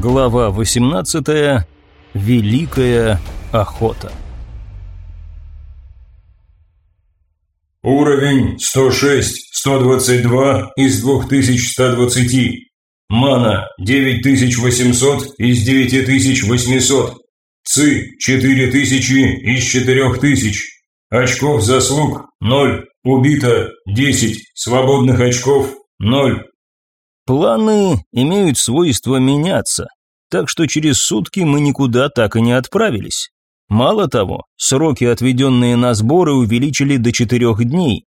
Глава 18. Великая охота. Уровень 106-122 из 2120. Мана 9800 из 9800. ЦИ 4000 из 4000. Очков заслуг 0. Убито 10. Свободных очков 0. Планы имеют свойство меняться, так что через сутки мы никуда так и не отправились. Мало того, сроки, отведенные на сборы, увеличили до четырех дней.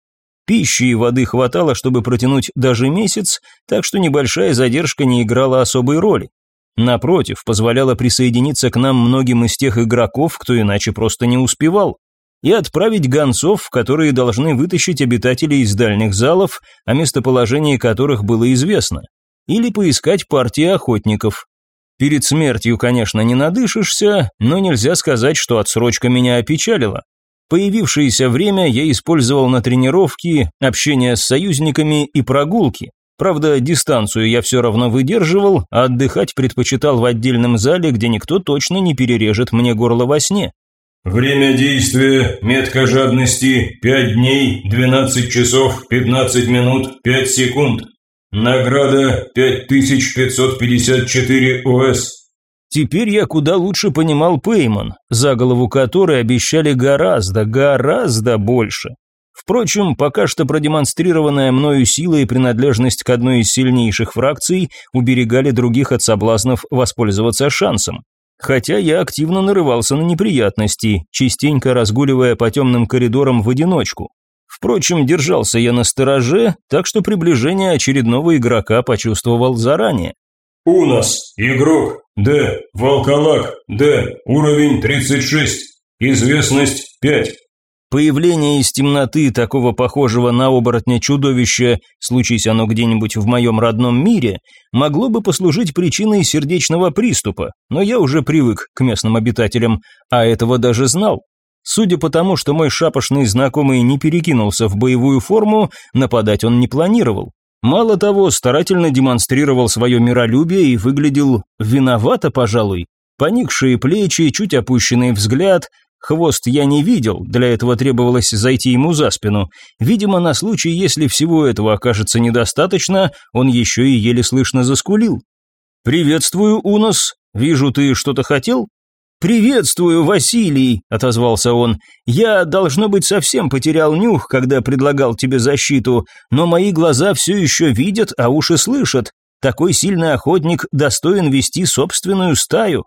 Пищи и воды хватало, чтобы протянуть даже месяц, так что небольшая задержка не играла особой роли. Напротив, позволяла присоединиться к нам многим из тех игроков, кто иначе просто не успевал и отправить гонцов, которые должны вытащить обитателей из дальних залов, о местоположении которых было известно, или поискать партии охотников. Перед смертью, конечно, не надышишься, но нельзя сказать, что отсрочка меня опечалила. Появившееся время я использовал на тренировки, общение с союзниками и прогулки. Правда, дистанцию я все равно выдерживал, а отдыхать предпочитал в отдельном зале, где никто точно не перережет мне горло во сне. Время действия метка жадности 5 дней, 12 часов, 15 минут, 5 секунд. Награда 5554 ОС. Теперь я куда лучше понимал Пейман, за голову которой обещали гораздо, гораздо больше. Впрочем, пока что продемонстрированная мною сила и принадлежность к одной из сильнейших фракций уберегали других от соблазнов воспользоваться шансом. Хотя я активно нарывался на неприятности, частенько разгуливая по темным коридорам в одиночку. Впрочем, держался я на стороже, так что приближение очередного игрока почувствовал заранее. «Унос, игрок, Д, волколак, Д, уровень 36, известность 5, Появление из темноты такого похожего на оборотня чудовища, случись оно где-нибудь в моем родном мире, могло бы послужить причиной сердечного приступа, но я уже привык к местным обитателям, а этого даже знал. Судя по тому, что мой шапошный знакомый не перекинулся в боевую форму, нападать он не планировал. Мало того, старательно демонстрировал свое миролюбие и выглядел виновато, пожалуй. Поникшие плечи, чуть опущенный взгляд, Хвост я не видел, для этого требовалось зайти ему за спину. Видимо, на случай, если всего этого окажется недостаточно, он еще и еле слышно заскулил. «Приветствую, Унос. Вижу, ты что-то хотел?» «Приветствую, Василий», — отозвался он. «Я, должно быть, совсем потерял нюх, когда предлагал тебе защиту, но мои глаза все еще видят, а уши слышат. Такой сильный охотник достоин вести собственную стаю».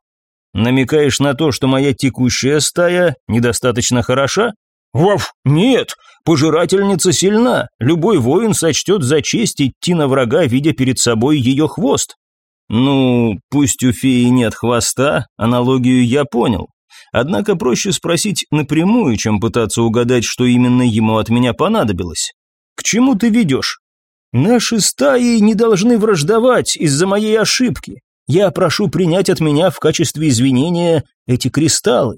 Намекаешь на то, что моя текущая стая недостаточно хороша? Ваф, нет, пожирательница сильна. Любой воин сочтет за честь идти на врага, видя перед собой ее хвост. Ну, пусть у феи нет хвоста, аналогию я понял. Однако проще спросить напрямую, чем пытаться угадать, что именно ему от меня понадобилось. К чему ты ведешь? Наши стаи не должны враждовать из-за моей ошибки. Я прошу принять от меня в качестве извинения эти кристаллы.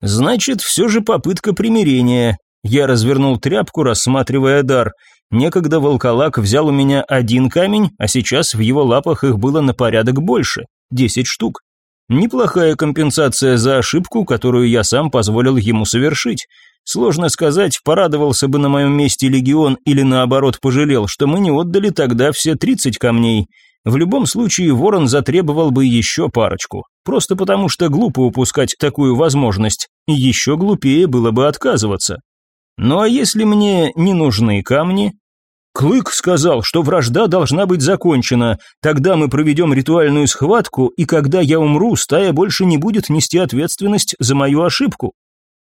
Значит, все же попытка примирения. Я развернул тряпку, рассматривая дар. Некогда волколак взял у меня один камень, а сейчас в его лапах их было на порядок больше – десять штук. Неплохая компенсация за ошибку, которую я сам позволил ему совершить. Сложно сказать, порадовался бы на моем месте легион или наоборот пожалел, что мы не отдали тогда все тридцать камней. В любом случае ворон затребовал бы еще парочку, просто потому что глупо упускать такую возможность, и еще глупее было бы отказываться. Ну а если мне не нужны камни? Клык сказал, что вражда должна быть закончена, тогда мы проведем ритуальную схватку, и когда я умру, стая больше не будет нести ответственность за мою ошибку.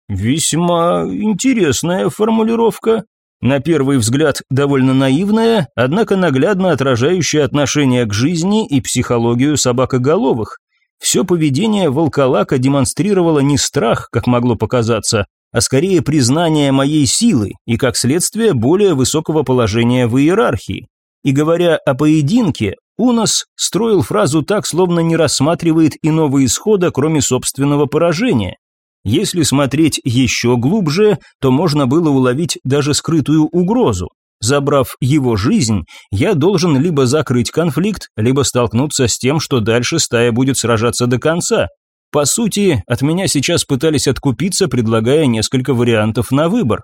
Весьма интересная формулировка. На первый взгляд довольно наивная, однако наглядно отражающая отношение к жизни и психологию собакоголовых. Все поведение волколака демонстрировало не страх, как могло показаться, а скорее признание моей силы и, как следствие, более высокого положения в иерархии. И говоря о поединке, Унос строил фразу так, словно не рассматривает иного исхода, кроме собственного поражения. Если смотреть еще глубже, то можно было уловить даже скрытую угрозу. Забрав его жизнь, я должен либо закрыть конфликт, либо столкнуться с тем, что дальше стая будет сражаться до конца. По сути, от меня сейчас пытались откупиться, предлагая несколько вариантов на выбор.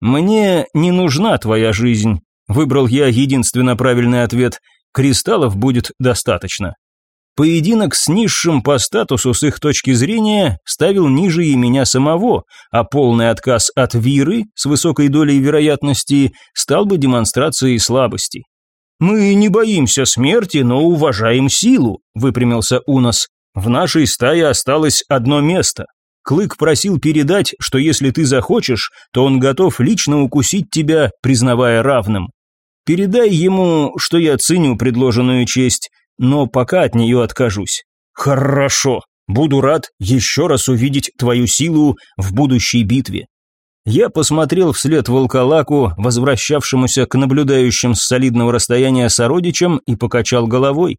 «Мне не нужна твоя жизнь», – выбрал я единственно правильный ответ. «Кристаллов будет достаточно». Поединок с низшим по статусу с их точки зрения ставил ниже и меня самого, а полный отказ от Виры с высокой долей вероятности стал бы демонстрацией слабости. «Мы не боимся смерти, но уважаем силу», – выпрямился Унос. «В нашей стае осталось одно место. Клык просил передать, что если ты захочешь, то он готов лично укусить тебя, признавая равным. Передай ему, что я ценю предложенную честь, но пока от нее откажусь. Хорошо, буду рад еще раз увидеть твою силу в будущей битве. Я посмотрел вслед волколаку, возвращавшемуся к наблюдающим с солидного расстояния сородичам, и покачал головой.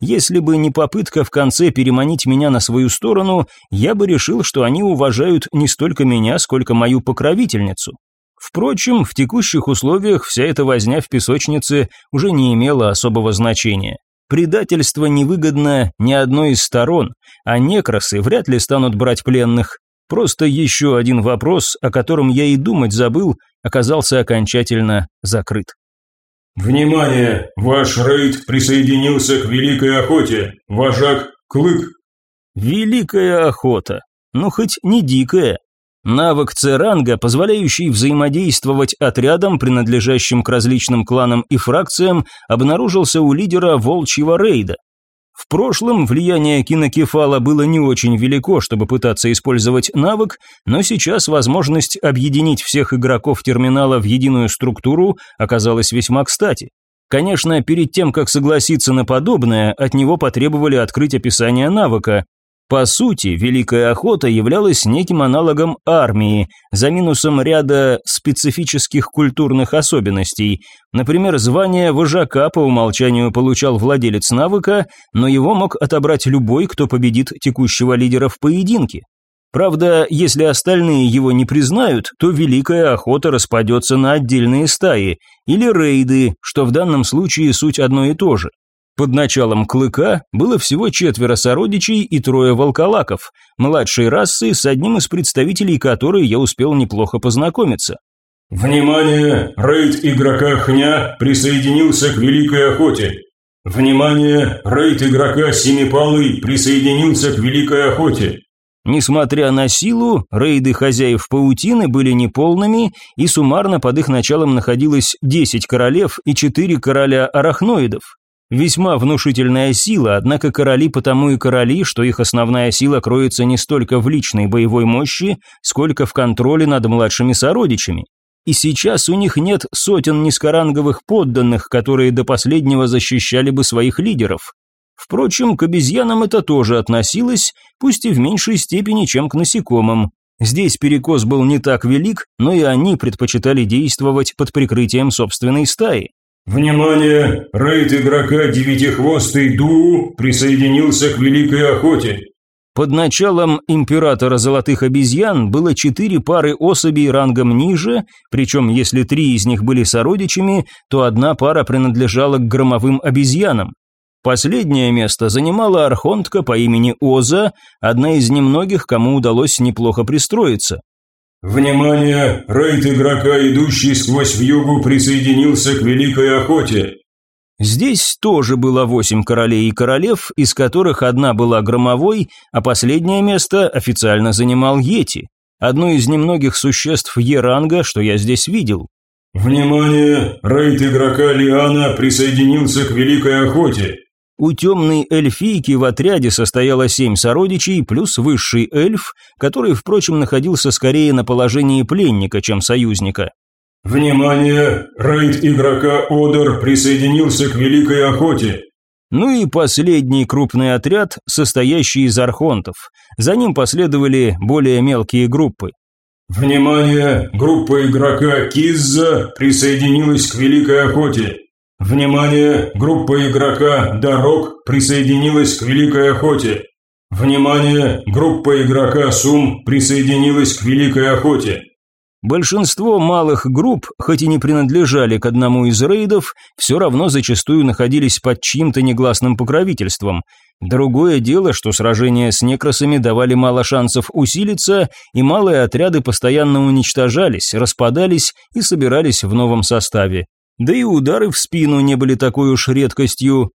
Если бы не попытка в конце переманить меня на свою сторону, я бы решил, что они уважают не столько меня, сколько мою покровительницу. Впрочем, в текущих условиях вся эта возня в песочнице уже не имела особого значения. Предательство невыгодно ни одной из сторон, а некросы вряд ли станут брать пленных. Просто еще один вопрос, о котором я и думать забыл, оказался окончательно закрыт. «Внимание! Ваш рейд присоединился к Великой Охоте. Вожак Клык». «Великая охота. Ну, хоть не дикая. Навык Церанга, позволяющий взаимодействовать отрядам, принадлежащим к различным кланам и фракциям, обнаружился у лидера волчьего рейда. В прошлом влияние кинокефала было не очень велико, чтобы пытаться использовать навык, но сейчас возможность объединить всех игроков терминала в единую структуру оказалась весьма кстати. Конечно, перед тем, как согласиться на подобное, от него потребовали открыть описание навыка, по сути, Великая Охота являлась неким аналогом армии, за минусом ряда специфических культурных особенностей. Например, звание вожака по умолчанию получал владелец навыка, но его мог отобрать любой, кто победит текущего лидера в поединке. Правда, если остальные его не признают, то Великая Охота распадется на отдельные стаи, или рейды, что в данном случае суть одно и то же. Под началом Клыка было всего четверо сородичей и трое волколаков, младшей расы, с одним из представителей которой я успел неплохо познакомиться. «Внимание! Рейд игрока Хня присоединился к Великой Охоте!» «Внимание! Рейд игрока Семипалый присоединился к Великой Охоте!» Несмотря на силу, рейды хозяев паутины были неполными, и суммарно под их началом находилось 10 королев и 4 короля арахноидов. Весьма внушительная сила, однако короли потому и короли, что их основная сила кроется не столько в личной боевой мощи, сколько в контроле над младшими сородичами. И сейчас у них нет сотен низкоранговых подданных, которые до последнего защищали бы своих лидеров. Впрочем, к обезьянам это тоже относилось, пусть и в меньшей степени, чем к насекомым. Здесь перекос был не так велик, но и они предпочитали действовать под прикрытием собственной стаи. Внимание! Рейд игрока Девятихвостый Ду присоединился к Великой Охоте. Под началом императора золотых обезьян было четыре пары особей рангом ниже, причем если три из них были сородичами, то одна пара принадлежала к громовым обезьянам. Последнее место занимала архонтка по имени Оза, одна из немногих, кому удалось неплохо пристроиться. Внимание! Рейд игрока, идущий сквозь вьюгу, присоединился к Великой Охоте. Здесь тоже было восемь королей и королев, из которых одна была громовой, а последнее место официально занимал Йети, одно из немногих существ Е-ранга, что я здесь видел. Внимание! Рейд игрока Лиана присоединился к Великой Охоте. У темной эльфийки в отряде состояло семь сородичей, плюс высший эльф, который, впрочем, находился скорее на положении пленника, чем союзника. «Внимание! Рейд игрока Одер присоединился к Великой Охоте!» Ну и последний крупный отряд, состоящий из архонтов. За ним последовали более мелкие группы. «Внимание! Группа игрока Кизза присоединилась к Великой Охоте!» Внимание! Группа игрока Дорог присоединилась к Великой Охоте. Внимание! Группа игрока Сум присоединилась к Великой Охоте. Большинство малых групп, хоть и не принадлежали к одному из рейдов, все равно зачастую находились под чьим-то негласным покровительством. Другое дело, что сражения с некросами давали мало шансов усилиться, и малые отряды постоянно уничтожались, распадались и собирались в новом составе. Да и удары в спину не были такой уж редкостью.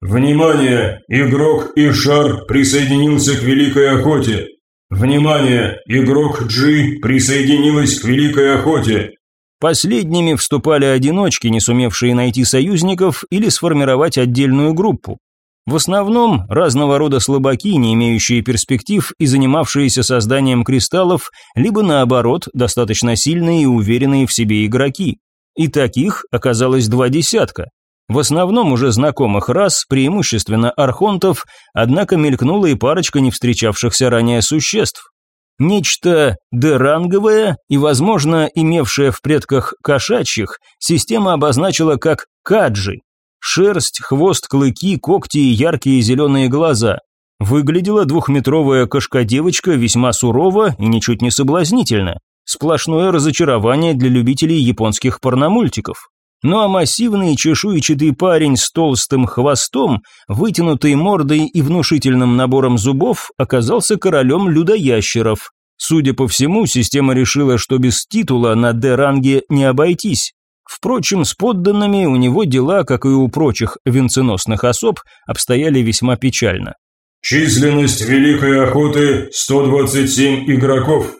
«Внимание! Игрок Ишар присоединился к Великой Охоте!» «Внимание! Игрок G присоединилась к Великой Охоте!» Последними вступали одиночки, не сумевшие найти союзников или сформировать отдельную группу. В основном разного рода слабаки, не имеющие перспектив и занимавшиеся созданием кристаллов, либо наоборот, достаточно сильные и уверенные в себе игроки. И таких оказалось два десятка. В основном уже знакомых рас, преимущественно архонтов, однако мелькнула и парочка не встречавшихся ранее существ. Нечто деранговое и, возможно, имевшее в предках кошачьих, система обозначила как каджи. Шерсть, хвост, клыки, когти и яркие зеленые глаза. Выглядела двухметровая кошка-девочка весьма сурово и ничуть не соблазнительно. Сплошное разочарование для любителей японских порномультиков. Ну а массивный чешуйчатый парень с толстым хвостом, вытянутой мордой и внушительным набором зубов оказался королем людоящеров. Судя по всему, система решила, что без титула на Д-ранге не обойтись. Впрочем, с подданными у него дела, как и у прочих венценосных особ, обстояли весьма печально. «Численность Великой Охоты – 127 игроков»,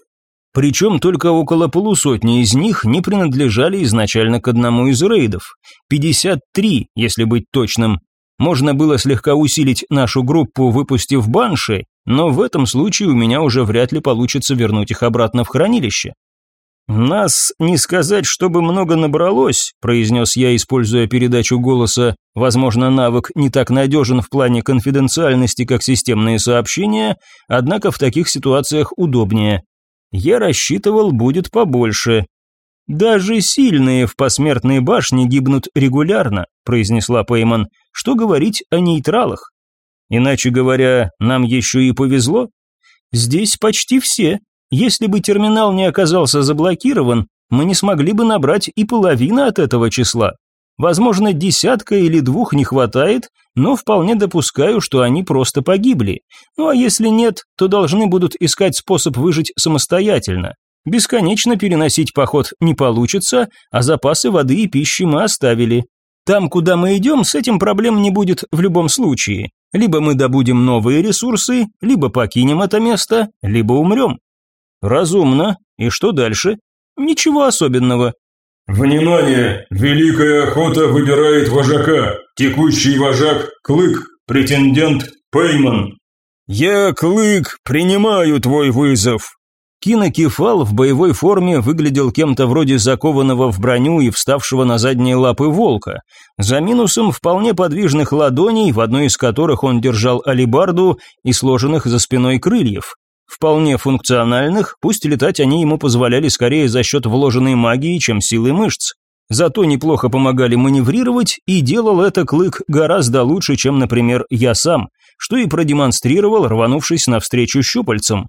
причем только около полусотни из них не принадлежали изначально к одному из рейдов. 53, если быть точным. Можно было слегка усилить нашу группу, выпустив банши, но в этом случае у меня уже вряд ли получится вернуть их обратно в хранилище. «Нас не сказать, чтобы много набралось», – произнес я, используя передачу голоса. Возможно, навык не так надежен в плане конфиденциальности, как системные сообщения, однако в таких ситуациях удобнее. Я рассчитывал, будет побольше. Даже сильные в посмертной башне гибнут регулярно, произнесла Пейман. Что говорить о нейтралах? Иначе говоря, нам еще и повезло. Здесь почти все. Если бы терминал не оказался заблокирован, мы не смогли бы набрать и половины от этого числа. Возможно, десятка или двух не хватает, но вполне допускаю, что они просто погибли. Ну а если нет, то должны будут искать способ выжить самостоятельно. Бесконечно переносить поход не получится, а запасы воды и пищи мы оставили. Там, куда мы идем, с этим проблем не будет в любом случае. Либо мы добудем новые ресурсы, либо покинем это место, либо умрем. Разумно. И что дальше? Ничего особенного. «Внимание! Великая охота выбирает вожака. Текущий вожак – Клык, претендент – Пейман». «Я, Клык, принимаю твой вызов». Кинокефал в боевой форме выглядел кем-то вроде закованного в броню и вставшего на задние лапы волка. За минусом вполне подвижных ладоней, в одной из которых он держал алибарду и сложенных за спиной крыльев. Вполне функциональных, пусть летать они ему позволяли скорее за счет вложенной магии, чем силы мышц. Зато неплохо помогали маневрировать, и делал это Клык гораздо лучше, чем, например, я сам, что и продемонстрировал, рванувшись навстречу щупальцам.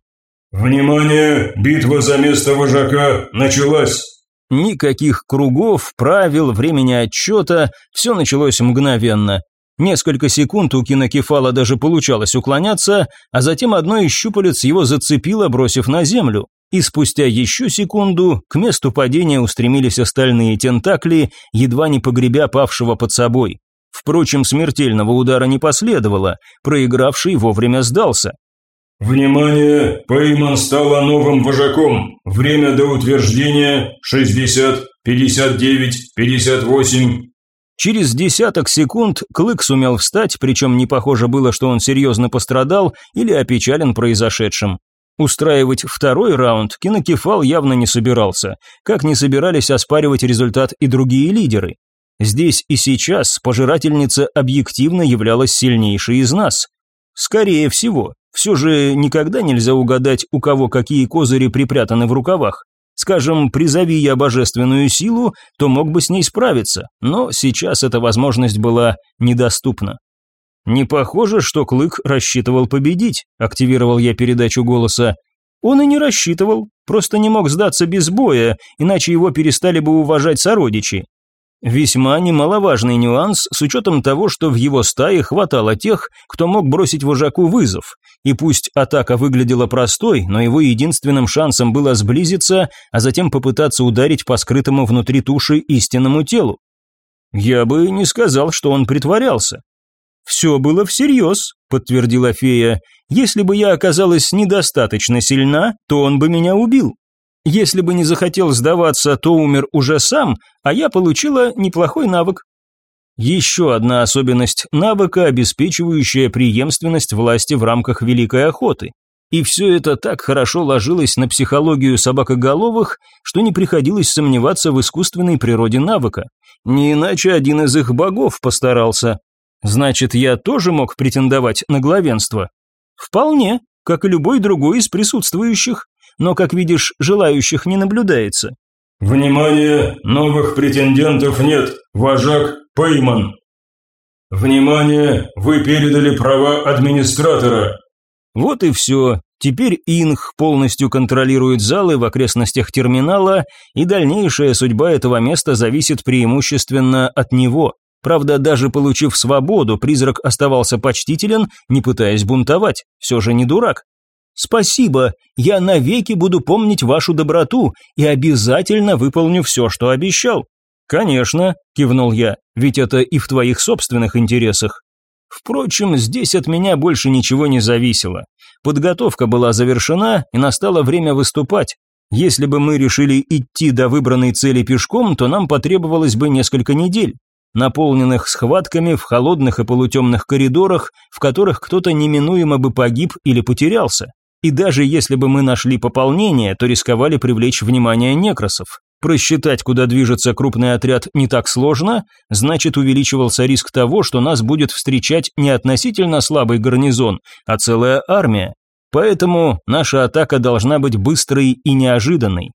«Внимание! Битва за место вожака началась!» Никаких кругов, правил, времени отчета, все началось мгновенно. Несколько секунд у кинокефала даже получалось уклоняться, а затем одно из щупалец его зацепило, бросив на землю. И спустя еще секунду к месту падения устремились остальные тентакли, едва не погребя павшего под собой. Впрочем, смертельного удара не последовало, проигравший вовремя сдался. «Внимание! Пейман стала новым вожаком. Время до утверждения 60, 59, 58, Через десяток секунд Клык сумел встать, причем не похоже было, что он серьезно пострадал или опечален произошедшим. Устраивать второй раунд кинокефал явно не собирался, как не собирались оспаривать результат и другие лидеры. Здесь и сейчас пожирательница объективно являлась сильнейшей из нас. Скорее всего, все же никогда нельзя угадать, у кого какие козыри припрятаны в рукавах. Скажем, призови я божественную силу, то мог бы с ней справиться, но сейчас эта возможность была недоступна. Не похоже, что Клык рассчитывал победить, активировал я передачу голоса. Он и не рассчитывал, просто не мог сдаться без боя, иначе его перестали бы уважать сородичи. Весьма немаловажный нюанс с учетом того, что в его стае хватало тех, кто мог бросить вожаку вызов. И пусть атака выглядела простой, но его единственным шансом было сблизиться, а затем попытаться ударить по скрытому внутри туши истинному телу. Я бы не сказал, что он притворялся. «Все было всерьез», – подтвердила фея. «Если бы я оказалась недостаточно сильна, то он бы меня убил. Если бы не захотел сдаваться, то умер уже сам, а я получила неплохой навык». Еще одна особенность навыка, обеспечивающая преемственность власти в рамках Великой Охоты. И все это так хорошо ложилось на психологию собакоголовых, что не приходилось сомневаться в искусственной природе навыка. Не иначе один из их богов постарался. Значит, я тоже мог претендовать на главенство? Вполне, как и любой другой из присутствующих, но, как видишь, желающих не наблюдается. Внимание, новых претендентов нет, вожак пойман. Внимание, вы передали права администратора. Вот и все. Теперь Инх полностью контролирует залы в окрестностях терминала, и дальнейшая судьба этого места зависит преимущественно от него. Правда, даже получив свободу, призрак оставался почтителен, не пытаясь бунтовать. Все же не дурак. «Спасибо, я навеки буду помнить вашу доброту и обязательно выполню все, что обещал». «Конечно», – кивнул я, – «ведь это и в твоих собственных интересах». Впрочем, здесь от меня больше ничего не зависело. Подготовка была завершена, и настало время выступать. Если бы мы решили идти до выбранной цели пешком, то нам потребовалось бы несколько недель наполненных схватками в холодных и полутемных коридорах, в которых кто-то неминуемо бы погиб или потерялся. И даже если бы мы нашли пополнение, то рисковали привлечь внимание некросов. Просчитать, куда движется крупный отряд, не так сложно, значит увеличивался риск того, что нас будет встречать не относительно слабый гарнизон, а целая армия. Поэтому наша атака должна быть быстрой и неожиданной.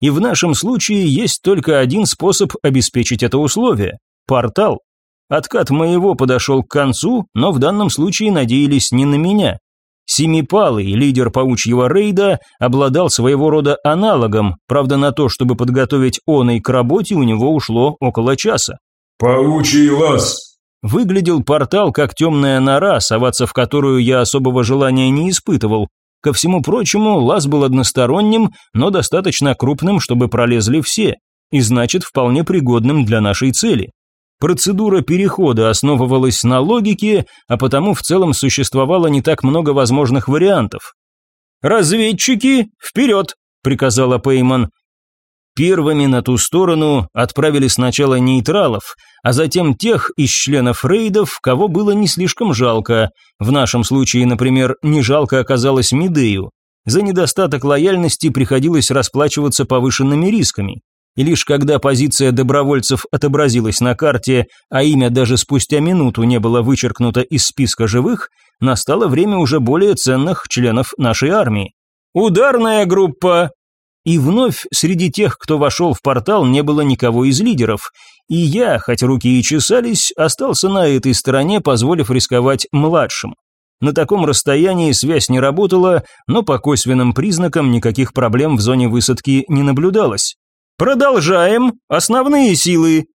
И в нашем случае есть только один способ обеспечить это условие Портал. Откат моего подошел к концу, но в данном случае надеялись не на меня. Семипалый, лидер паучьего рейда, обладал своего рода аналогом, правда на то, чтобы подготовить он и к работе, у него ушло около часа. «Паучий лаз!» Выглядел портал как темная нора, соваться в которую я особого желания не испытывал. Ко всему прочему, лаз был односторонним, но достаточно крупным, чтобы пролезли все, и значит вполне пригодным для нашей цели. Процедура перехода основывалась на логике, а потому в целом существовало не так много возможных вариантов. «Разведчики, вперед!» – приказала Пейман. Первыми на ту сторону отправили сначала нейтралов, а затем тех из членов рейдов, кого было не слишком жалко. В нашем случае, например, не жалко оказалось Медею. За недостаток лояльности приходилось расплачиваться повышенными рисками и лишь когда позиция добровольцев отобразилась на карте, а имя даже спустя минуту не было вычеркнуто из списка живых, настало время уже более ценных членов нашей армии. «Ударная группа!» И вновь среди тех, кто вошел в портал, не было никого из лидеров, и я, хоть руки и чесались, остался на этой стороне, позволив рисковать младшим. На таком расстоянии связь не работала, но по косвенным признакам никаких проблем в зоне высадки не наблюдалось. Продолжаем. Основные силы.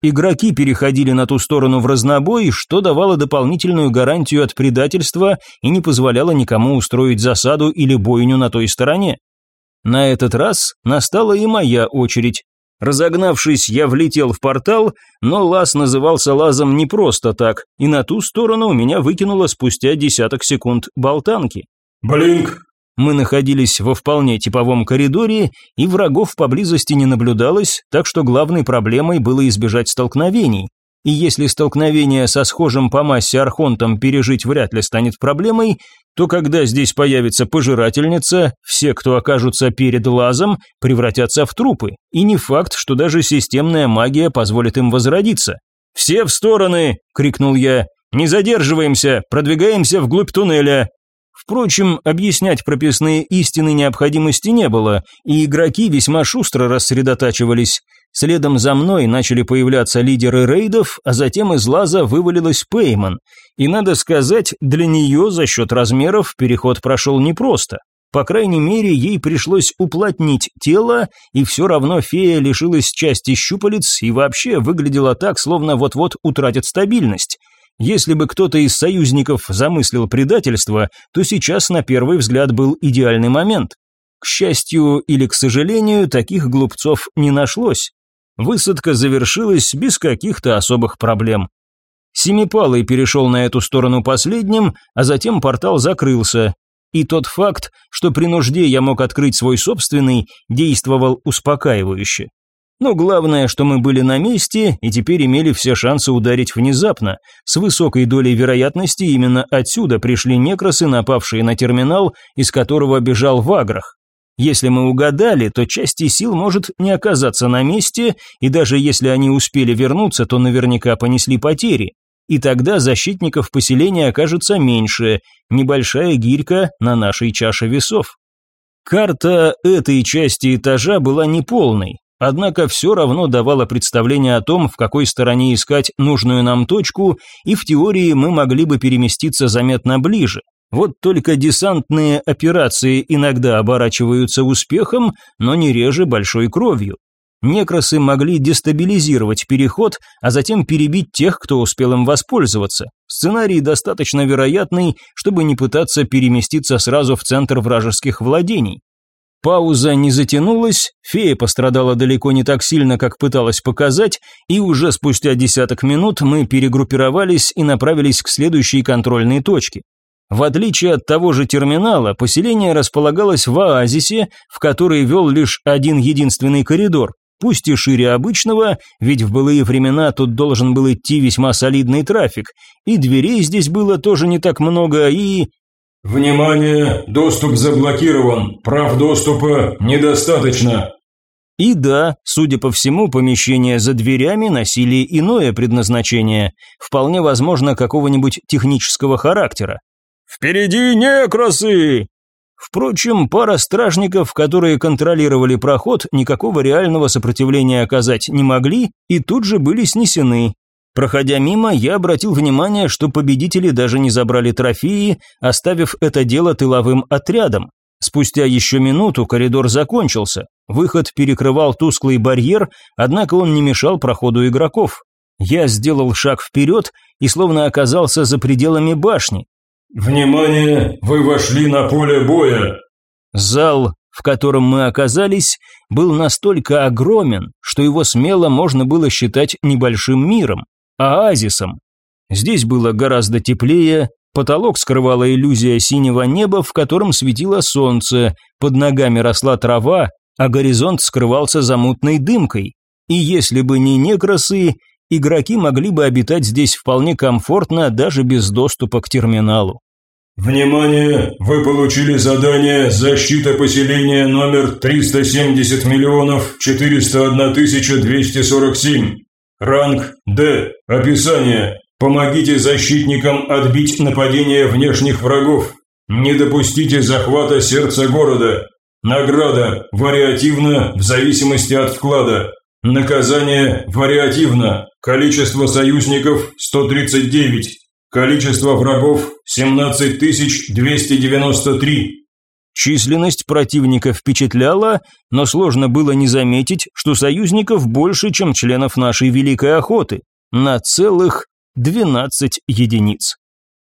Игроки переходили на ту сторону в разнобой, что давало дополнительную гарантию от предательства и не позволяло никому устроить засаду или бойню на той стороне. На этот раз настала и моя очередь. Разогнавшись, я влетел в портал, но лаз назывался лазом не просто так, и на ту сторону меня выкинуло спустя десяток секунд болтанки. «Блинк, мы находились во вполне типовом коридоре, и врагов поблизости не наблюдалось, так что главной проблемой было избежать столкновений. И если столкновение со схожим по массе архонтом пережить вряд ли станет проблемой, то когда здесь появится пожирательница, все, кто окажутся перед лазом, превратятся в трупы. И не факт, что даже системная магия позволит им возродиться. «Все в стороны!» – крикнул я. «Не задерживаемся, продвигаемся вглубь туннеля. Впрочем, объяснять прописные истины необходимости не было, и игроки весьма шустро рассредотачивались. Следом за мной начали появляться лидеры рейдов, а затем из лаза вывалилась Пейман. И надо сказать, для нее за счет размеров переход прошел непросто. По крайней мере, ей пришлось уплотнить тело, и все равно фея лишилась части щупалец и вообще выглядела так, словно вот-вот утратит стабильность. Если бы кто-то из союзников замыслил предательство, то сейчас на первый взгляд был идеальный момент. К счастью или к сожалению, таких глупцов не нашлось. Высадка завершилась без каких-то особых проблем. Семипалый перешел на эту сторону последним, а затем портал закрылся. И тот факт, что при нужде я мог открыть свой собственный, действовал успокаивающе. Но главное, что мы были на месте и теперь имели все шансы ударить внезапно. С высокой долей вероятности именно отсюда пришли некросы, напавшие на терминал, из которого бежал Ваграх. Если мы угадали, то части сил может не оказаться на месте, и даже если они успели вернуться, то наверняка понесли потери. И тогда защитников поселения окажется меньше, небольшая гирька на нашей чаше весов. Карта этой части этажа была неполной, однако все равно давала представление о том, в какой стороне искать нужную нам точку, и в теории мы могли бы переместиться заметно ближе. Вот только десантные операции иногда оборачиваются успехом, но не реже большой кровью. Некросы могли дестабилизировать переход, а затем перебить тех, кто успел им воспользоваться. Сценарий достаточно вероятный, чтобы не пытаться переместиться сразу в центр вражеских владений. Пауза не затянулась, фея пострадала далеко не так сильно, как пыталась показать, и уже спустя десяток минут мы перегруппировались и направились к следующей контрольной точке. В отличие от того же терминала, поселение располагалось в оазисе, в который вел лишь один единственный коридор, пусть и шире обычного, ведь в былые времена тут должен был идти весьма солидный трафик, и дверей здесь было тоже не так много, и... «Внимание! Доступ заблокирован! Прав доступа недостаточно!» И да, судя по всему, помещения за дверями носили иное предназначение, вполне возможно какого-нибудь технического характера. «Впереди некросы!» Впрочем, пара стражников, которые контролировали проход, никакого реального сопротивления оказать не могли и тут же были снесены. Проходя мимо, я обратил внимание, что победители даже не забрали трофеи, оставив это дело тыловым отрядом. Спустя еще минуту коридор закончился. Выход перекрывал тусклый барьер, однако он не мешал проходу игроков. Я сделал шаг вперед и словно оказался за пределами башни. «Внимание! Вы вошли на поле боя!» Зал, в котором мы оказались, был настолько огромен, что его смело можно было считать небольшим миром, оазисом. Здесь было гораздо теплее, потолок скрывала иллюзия синего неба, в котором светило солнце, под ногами росла трава, а горизонт скрывался за мутной дымкой. И если бы не некросы, игроки могли бы обитать здесь вполне комфортно даже без доступа к терминалу. Внимание! Вы получили задание «Защита поселения номер 370 миллионов 401 тысяча 247». Ранг «Д». Описание. Помогите защитникам отбить нападение внешних врагов. Не допустите захвата сердца города. Награда вариативно в зависимости от вклада. Наказание вариативно. Количество союзников 139. Количество врагов 17293. Численность противника впечатляла, но сложно было не заметить, что союзников больше, чем членов нашей великой охоты, на целых 12 единиц.